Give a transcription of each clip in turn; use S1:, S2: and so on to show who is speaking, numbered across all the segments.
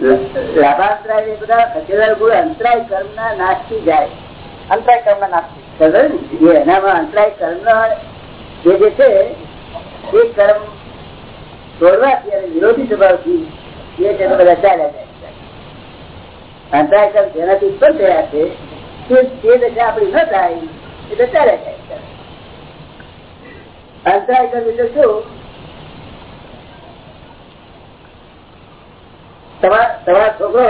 S1: લાભાંતરાય બધા ખસેડેલા ગુણ અંતરાય કર્મ ના નાશથી જાય.
S2: અંતરાય કર્મ નાશ
S1: એનામાં અંતરાય કર્મ જે જે છે એ કર્મ છોડવાથી અને વિરોધી સ્વભાવથી એ છે બધા ચાલ્યા જાય. અંતરાય કર્મ જેનાથી ઉત્પન્ન થયા છે તે દશા આપણી ન થાય એટલે ચાલ્યા જાય. અંતરાય કર્મ એટલે શું? તમારા છોકરો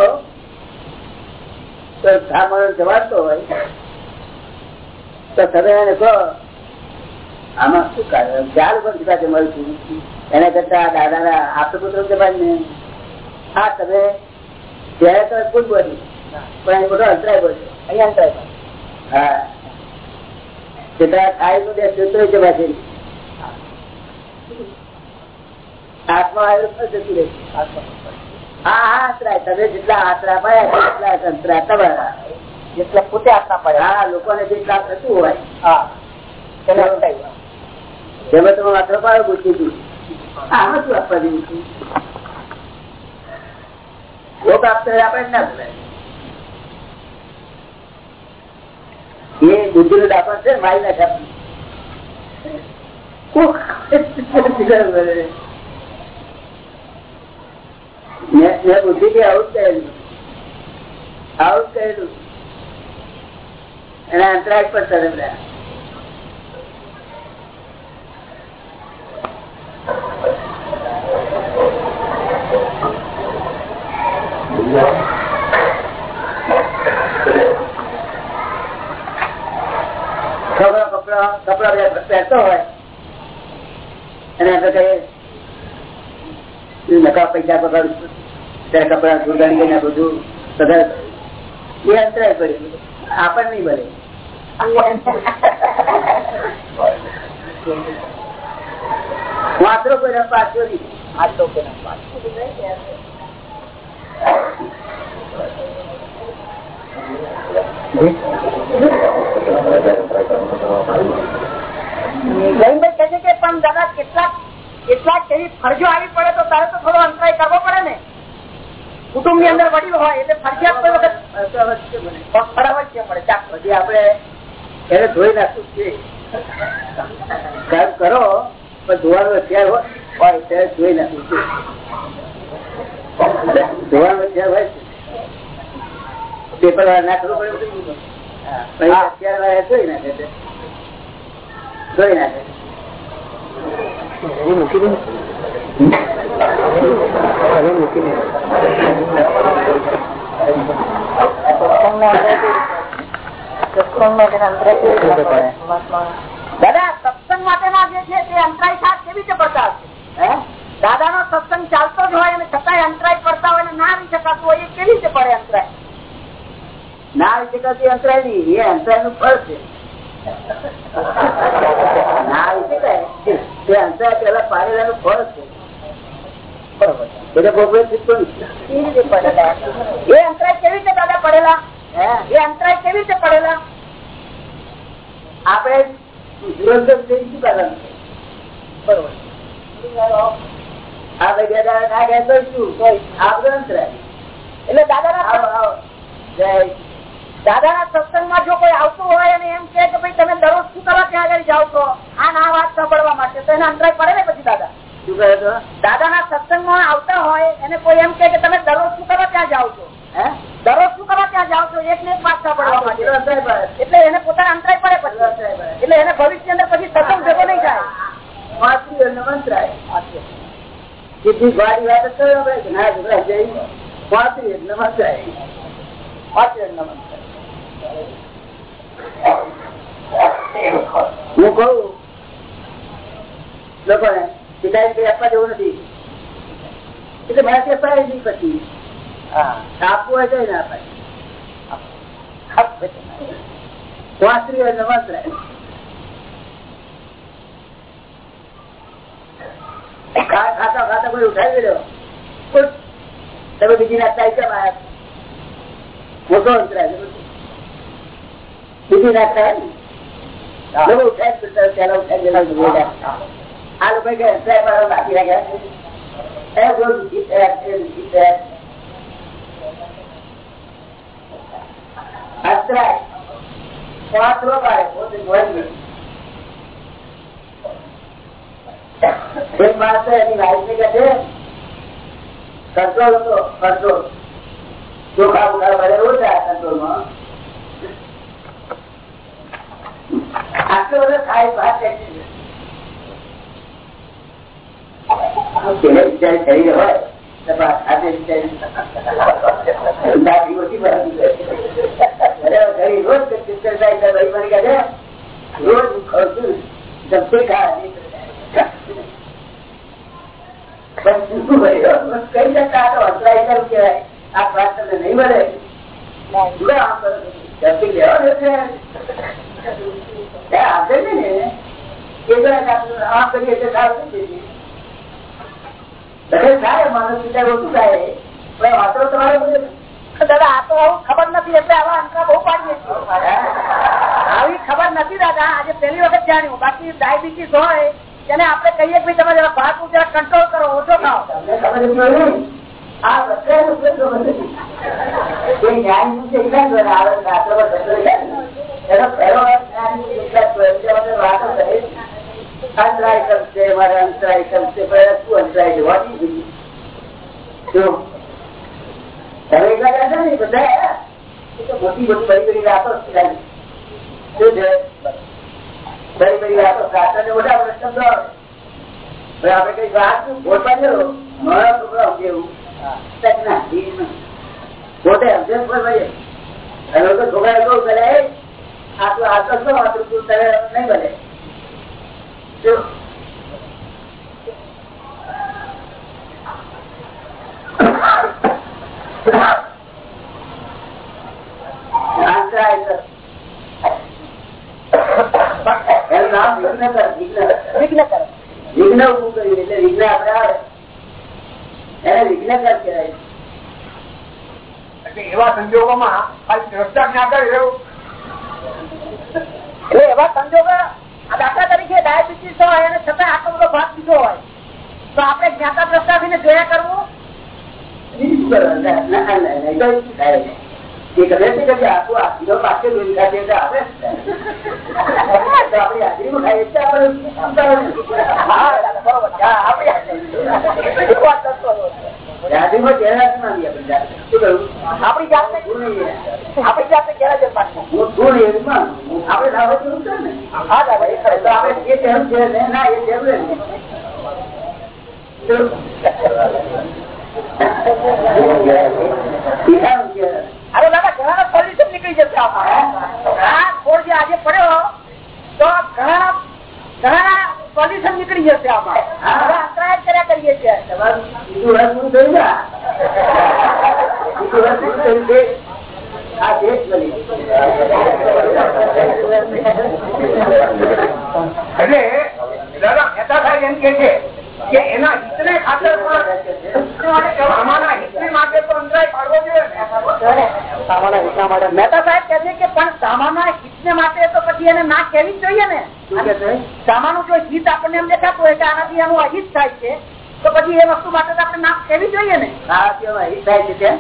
S1: જવાતો હોય, તો તમે એને કહો, આમાં શું કારણ ચાલ પણ પાસે મળશું એના કરતા દાદા ના આપતો ને. હા, તમે ત્યારે તો કોઈ બોલી, પણ એ બધો અંતરાય બોલ્યો. અહીંયા અંતરાય હા. જેટલા થાય તો તે સૂત્રો જવા છે. આત્મા આવ્યો જતું રહેશે આત્મા તમે જેટલા આશરા પાયા એટલા સંતરા તમારા.
S2: જેટલા પોતે આત્મા પડ્યા.
S1: હા લોકોને જેટલા થતું હોય.
S2: હા.
S1: જેમાં તમે માત્ર પાડો પૂછી હતું આમાં શું આપવા જેવું છે લોક આપતો આપણે ના બોલાય. એ બુદ્ધિ નું દાખલ છે મારી ના મેં બુદ્ધિ કે આવું કહેલું. આવું કહેલું. એના અંતરાય પર તરફ કપડા પહેરતો હોય. અને આપણે કહીએ નકા પૈસા પકડ. ત્યારે કપડા સુધારી કરીને બધું બધા એ અંતરાય પડ્યું આપણ નહીં બને માત્ર કોઈ પાછો નહીં
S2: આટલો કે પણ દાદા, કેટલાક કેટલાક એવી ફરજો આવી પડે તો તારે તો થોડો અંતરાય કરવો પડે ને. કુટુંબની અંદર વડીલ હોય એટલે ફરજિયાત કોઈ વખત અવશ્ય મળે ચાક
S1: પછી આપણે એને ધોઈ નાખવું છે. કરો પણ ધોવાનું અત્યાર હોય ત્યારે ધોઈ નાખવું છે. ધોવાનું હથિયાર હોય પેપર વાળા નાખવું પડે હથિયાર વાળા ધોઈ નાખે છે. ધોઈ નાખે
S2: દાદા, સત્સંગ માટેના જે છે તે અંતરાય સાત કેવી રીતે પડતા હશે? દાદા નો સત્સંગ ચાલતો જ હોય અને છતાંય અંતરાય પડતા હોય ના આવી શકાતું હોય એ કેવી રીતે પડે અંતરાય?
S1: ના આવી શકાતી અંતરાય નહીં, એ અંતરાયનું ફળ છે. ના આવી શકાય. તે અંતરાય પેલા પાડેલા નું ફળ છે.
S2: એ અંતરાય કેવી રીતે દાદા પડેલા? એ અંતરાય કેવી રીતે પડેલા?
S1: આપણે બરોબર. આ બે દાડા ના ગયા તો શું? આ બધું
S2: એટલે દાદા ના દાદા ના સત્સંગમાં જો કોઈ આવતું હોય અને એમ કે ભાઈ તમે દરરોજ શું કરવા ત્યાં આગળ જાઓ છો આ ના વાત સાંભળવા માટે તો એને અંતરાય પડે ને પછી દાદા
S1: શું કરે તો
S2: દાદા ના સત્સંગમાં આવતા હોય એને કોઈ એમ કે તમે દરરોજ શું કરવા ત્યાં જાઓ છો દરરોજ શું કરવા ત્યાં જાઓ છો એક ને એક વાત સાંભળવા માટે એટલે એને પોતાના અંતરાય પડે પછી એટલે એને ભવિષ્ય અંદર પછી સત્સંગ ભેગો નહીં થાય
S1: સીધી ગાડી વાત કરો ના છોકરા જઈ પાંત્રી એટલે મંત્રાય હું કઉ લોકોને પિતાજી કઈ આપવા જેવું નથી એટલે મારાથી અપાય નહીં પછી આપવું હોય તો ના અપાય વાસ્ત્રી એટલે ખાતા ઉઠાવી લો તમે બીજી નાખતા બીજી નાખતા લોકો ઉઠાવી પેલા ઉઠાવી દેલા આ લોકો કે અંતરાય પર બાકી રાખ્યા અંતરાય. પાંચ રોગ આવે પોતે એક માણસ એની વાઈફ ને કે છે કંટ્રોલ હતો કંટ્રોલ ચોખા ઉખા ભરે આ કંટ્રોલમાં. આટલો બધો ખાય ભાત વિચાર કરી હોય વિચારી ઓછી રોજ ખર્ચું જમતે ખા. કઈ શકતા તો કરું કેવાય આ વાત તમને નહીં મળે
S2: ખબર નથી એટલે આવા અંતરા બહુ પાડીએ છીએ. આવી ખબર નથી દાદા. આજે પેલી વખત જાણ્યું. બાકી ડાયાબિટીસ હોય તેને આપણે કહીએ કે તમે જરા ભાત જરા કંટ્રોલ કરો ઓછો ખાઓ
S1: તમને ખબર નથી આ બધા જ્ઞાન છે એટલા આવે શાસ્ત્રમાં એનો પહેલો જ્ઞાન એટલા વાતો કરે અંતરાય કરશે મારે અંતરાય કરશે શું અંતરાય જોવાની જો તમે એકલા ગયા ને બધા મોટી મોટી બડી બડી આપડે કઈ વાત બોલવા જેવો મારા છોકરા જેવું પોતે અભ્યાસ પર તો શું આ
S3: એવા સંજોગોમાં ખાલી જ્ઞાતા
S2: સંજોગો દાખલા તરીકે ડાયાબિટીસ હોય અને છતાં આટલો બધો ભાગ દીધો હોય તો આપણે જ્ઞાતા દ્રષ્ટાથી જોયા કરવું
S1: એ કરે છે? કે આખું આખીનો પાસે દોરી ખાતે એટલે. તો આપણી હાજરીમાં ખાઈએ એટલે આપણે
S2: નીકળી જશે આ ખોળ જે આજે પડ્યો તો ઘણા ઘણા સોલ્યુશન નીકળી જશે આમાં. અંતરાય કર્યા કરીએ છીએ.
S3: એટલે દાદા મહેતા સાહેબ એમ કે છે કે એના હિતને ખાતર પણ આમાંના હિતને માટે તો અંતરાય પાડવો જોઈએ ને
S2: મહેતા સાહેબ કહે છે કે પણ સામાના હિતને માટે તો પછી એને ના કહેવી જ જોઈએ ને
S1: શું કે છે?
S2: સામાનું જો હિત આપણને એમ દેખાતું હોય કે આનાથી એનું અહિત થાય છે તો પછી એ વસ્તુ માટે આપણે નામ કેવી જોઈએ ને
S1: ખાવા પીવામાં થાય છે કેમ?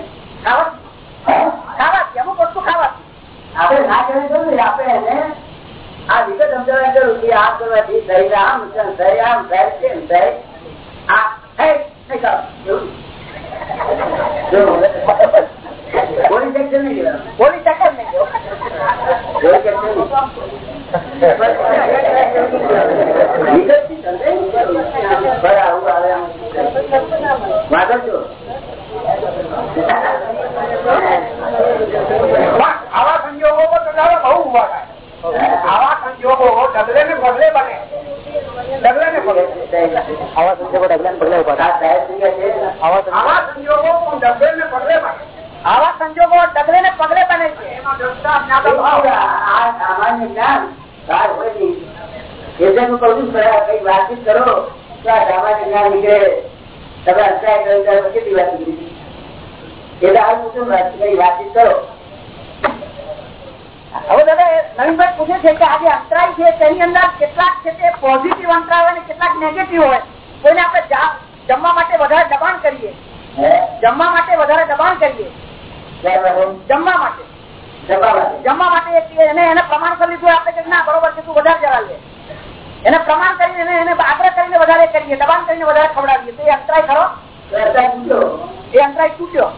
S2: ખાવાથી અમુક વસ્તુ ખાવાથી
S1: આપણે ના કહેવું જોઈએ ને. આપણે એને આ વિગત સમજાવવાની જરૂર છે. આમ કરવાથી થાય આમ થાય આમ થાય છે થાય આ થાય નહીં ખાવ. એવું. પોલીસ એક્શન નહીં
S2: નહીં
S1: પોલીસ એક્શન નહીં. વિગતથી સમજાય ને જરૂર. બરાબર, આવું આવે આમ. વાંધો છો
S3: પણ આવા સંજોગો તો દાદા બહુ ઊભા થાય આવા સંજોગો ડગલે ને પગલે બને ડગલે ને પગલે
S1: આવા સંજોગો ડગલા પગલા ઊભા
S3: આવા સંજોગો ડગલે ને પગલે બને
S2: આવા સંજોગો ડગલે ને પગલે બને છે
S3: એમાં દ્રષ્ટા જ્ઞાતા ભાવ
S1: આ સામાન્ય જ્ઞાન બહાર હોય નહીં એટલે હું કહું છું કઈ વાતચીત કરો તો આ સામાન્ય જ્ઞાન નીકળે તમે અંતરાય કર્યું ત્યારે કેટલી વાત નીકળી એટલે આ પૂછું કઈ વાતચીત કરો.
S2: હવે દાદા નવીનભાઈ પૂછે છે કે આજે અંતરાય છે તેની અંદર કેટલાક છે તે પોઝિટિવ અંતરાય હોય અને કેટલાક નેગેટિવ હોય. કોઈને આપણે જમવા માટે વધારે દબાણ કરીએ. જમવા માટે વધારે દબાણ કરીએ. જમવા માટે?
S1: જમવા માટે.
S2: જમવા માટે? એને એને પ્રમાણ કરી લીધું આપણે કે ના બરોબર છે તું વધારે જરા લે. એને પ્રમાણ કરીને એને આગ્રહ કરીને વધારે કરીએ દબાણ કરીને વધારે ખવડાવીએ. તો એ અંતરાય ખરો? એ અંતરાય
S1: તૂટ્યો.